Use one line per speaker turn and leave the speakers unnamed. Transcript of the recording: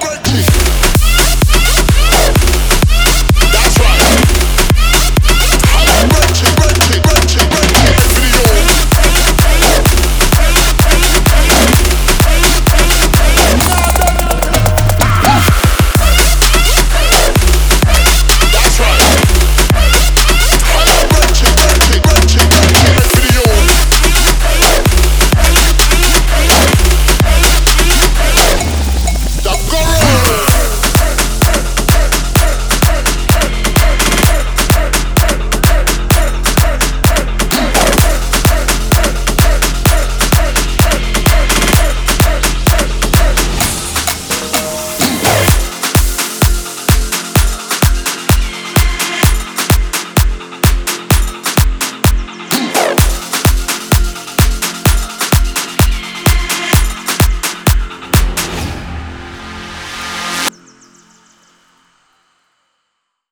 break.